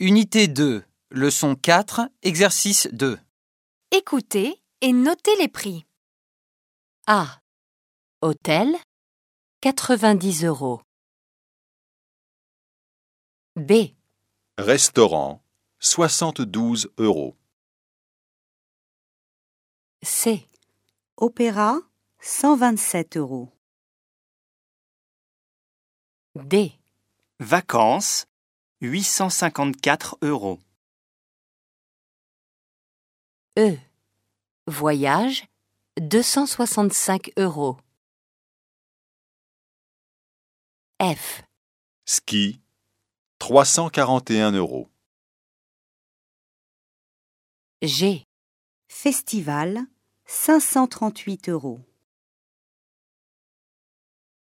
Unité 2, leçon 4, exercice 2. Écoutez et notez les prix. A. Hôtel 90 euros. B. Restaurant 72 euros. C. Opéra, 127 euros. D. Vacances, 854 euros. E. Voyage 265 euros. F. Ski 341 euros. G. Festival, 538 euros.